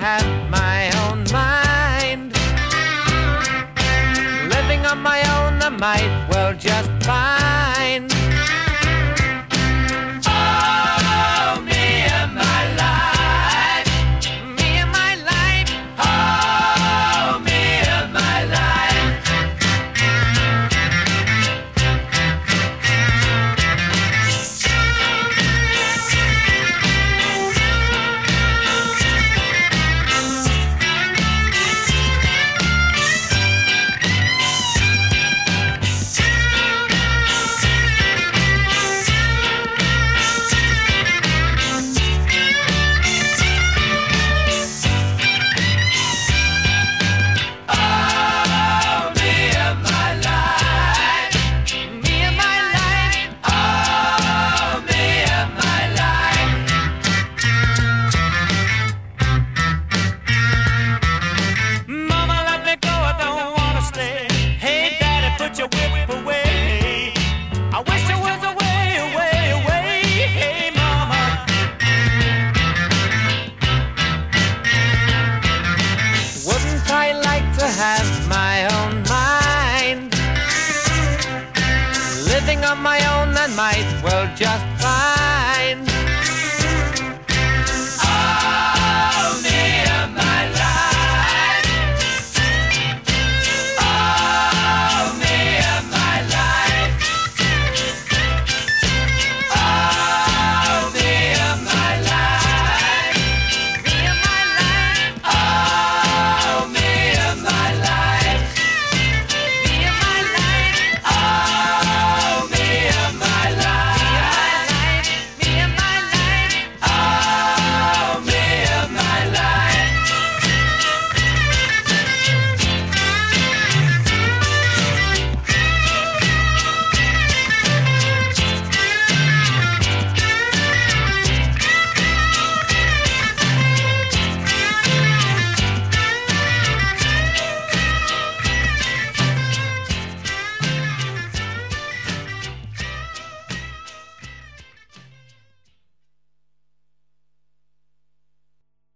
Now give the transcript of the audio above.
Have my own mind. Living on my own, I might well just find. On my own and might well just